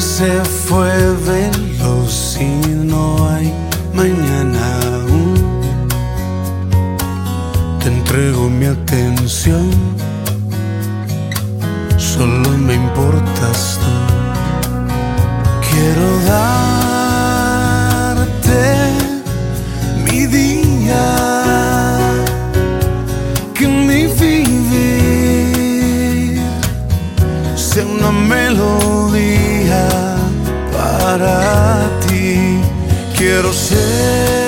se fue veloz y no hay mañana aún. Te entrego mi atención, solo me importas tú. Quiero darte mi día, que mi vivir sea una melodía para ti. Quiero ser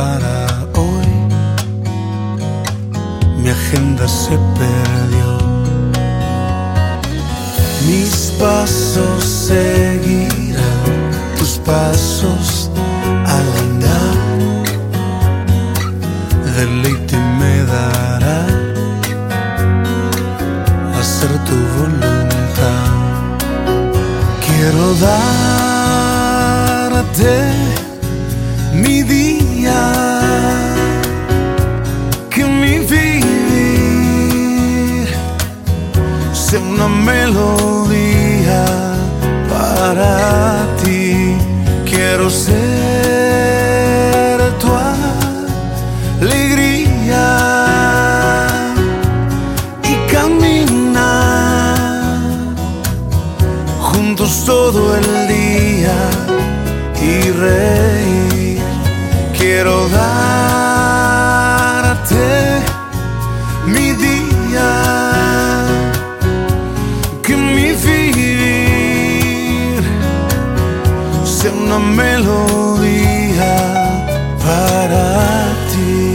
para hoy, mi agenda se perdió. Mis pasos seguirán tus pasos al andar. Deleite me dará hacer tu voluntad. Quiero darte una melodía para ti. Quiero ser tu alegría y caminar juntos todo el día y reír. Quiero darte hice una melodía para ti.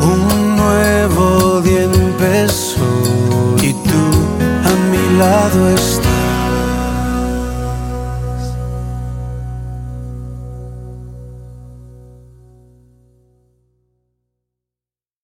Un nuevo día empezó y tú a mi lado estás.